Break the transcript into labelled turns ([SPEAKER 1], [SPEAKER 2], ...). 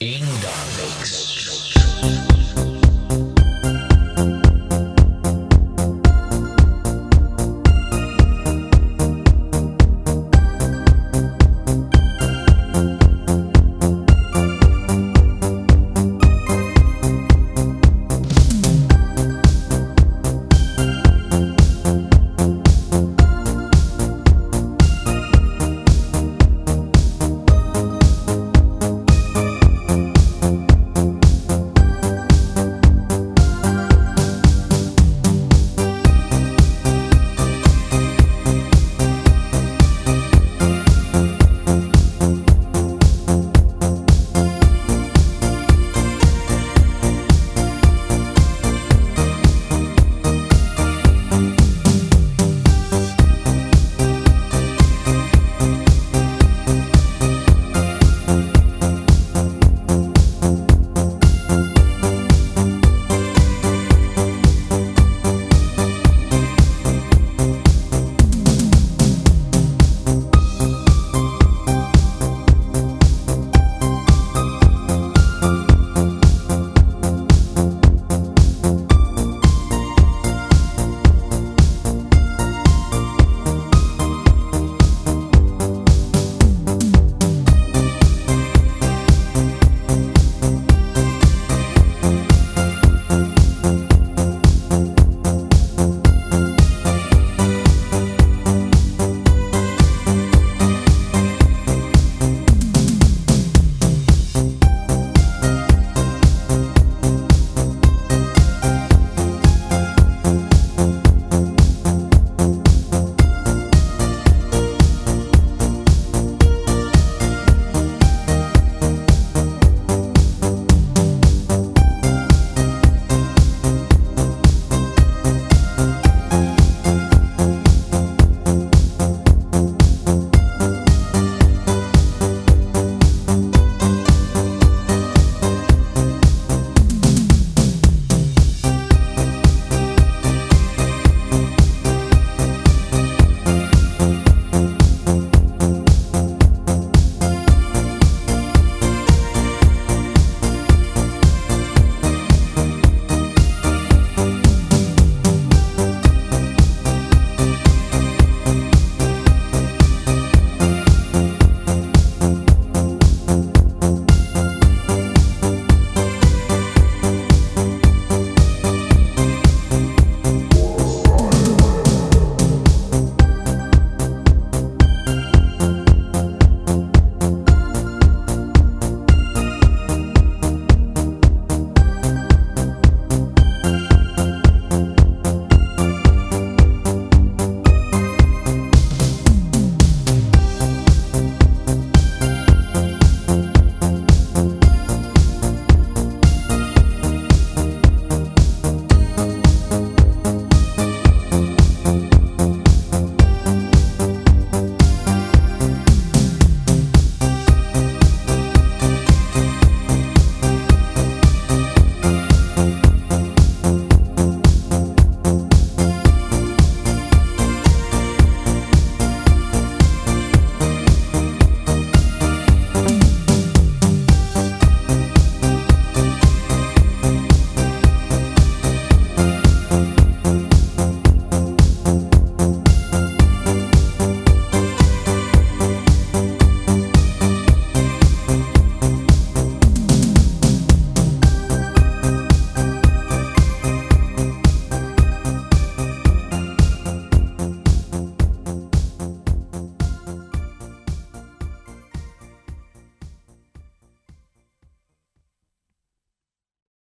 [SPEAKER 1] In the mix.